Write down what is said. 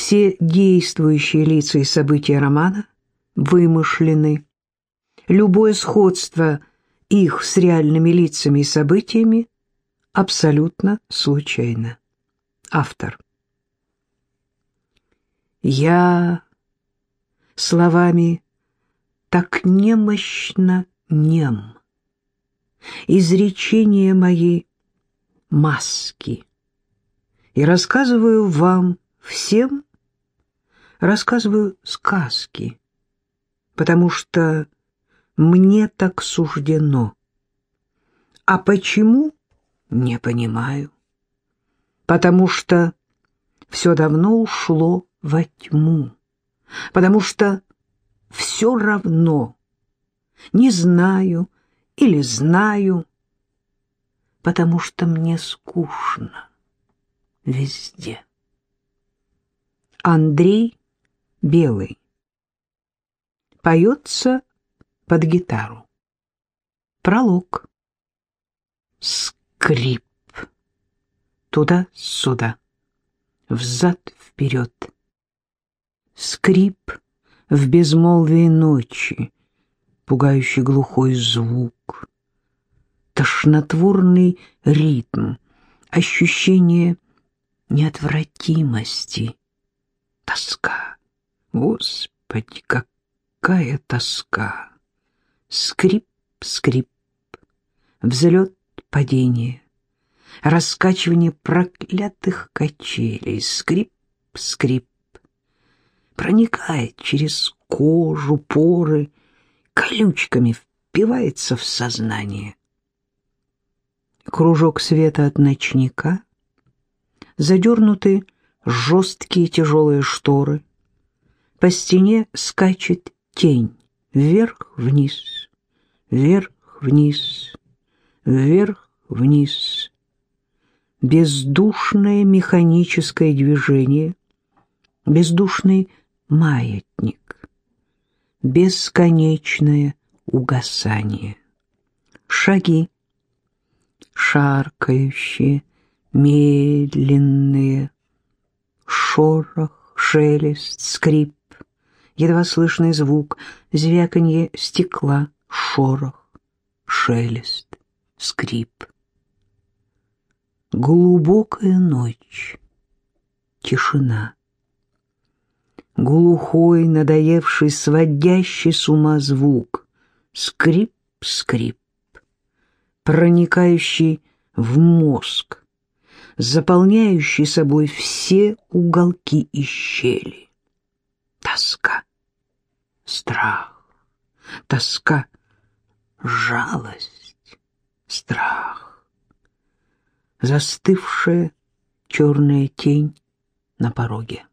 Все действующие лица и события романа вымышлены. Любое сходство их с реальными лицами и событиями абсолютно случайно. Автор. Я словами так немощно нем. Изречения мои маски. И рассказываю вам всем, рассказываю сказки, потому что мне так суждено. А почему? Не понимаю. Потому что все давно ушло во тьму, потому что все равно не знаю или знаю, потому что мне скучно везде. Андрей Белый поется под гитару. Пролог. Скрип. Туда-сюда. Взад-вперед. Скрип в безмолвии ночи, пугающий глухой звук, тошнотворный ритм, ощущение неотвратимости, тоска. Господи, какая тоска! Скрип, скрип, взлет, падение, раскачивание проклятых качелей, скрип, скрип, проникает через кожу, поры, колючками впивается в сознание. Кружок света от ночника, задернуты жесткие тяжелые шторы, по стене скачет тень, вверх-вниз, вверх-вниз, вверх-вниз. Бездушное механическое движение, бездушный маятник, бесконечное угасание. Шаги, шаркающие, медленные, шорох, шелест, скрип, едва слышный звук, звяканье стекла, шорох, шелест, скрип. Глубокая ночь, тишина глухой, надоевший, сводящий с ума звук. Скрип-скрип, проникающий в мозг, заполняющий собой все уголки и щели. Страх, тоска, жалость, страх. Застывшая черная тень на пороге.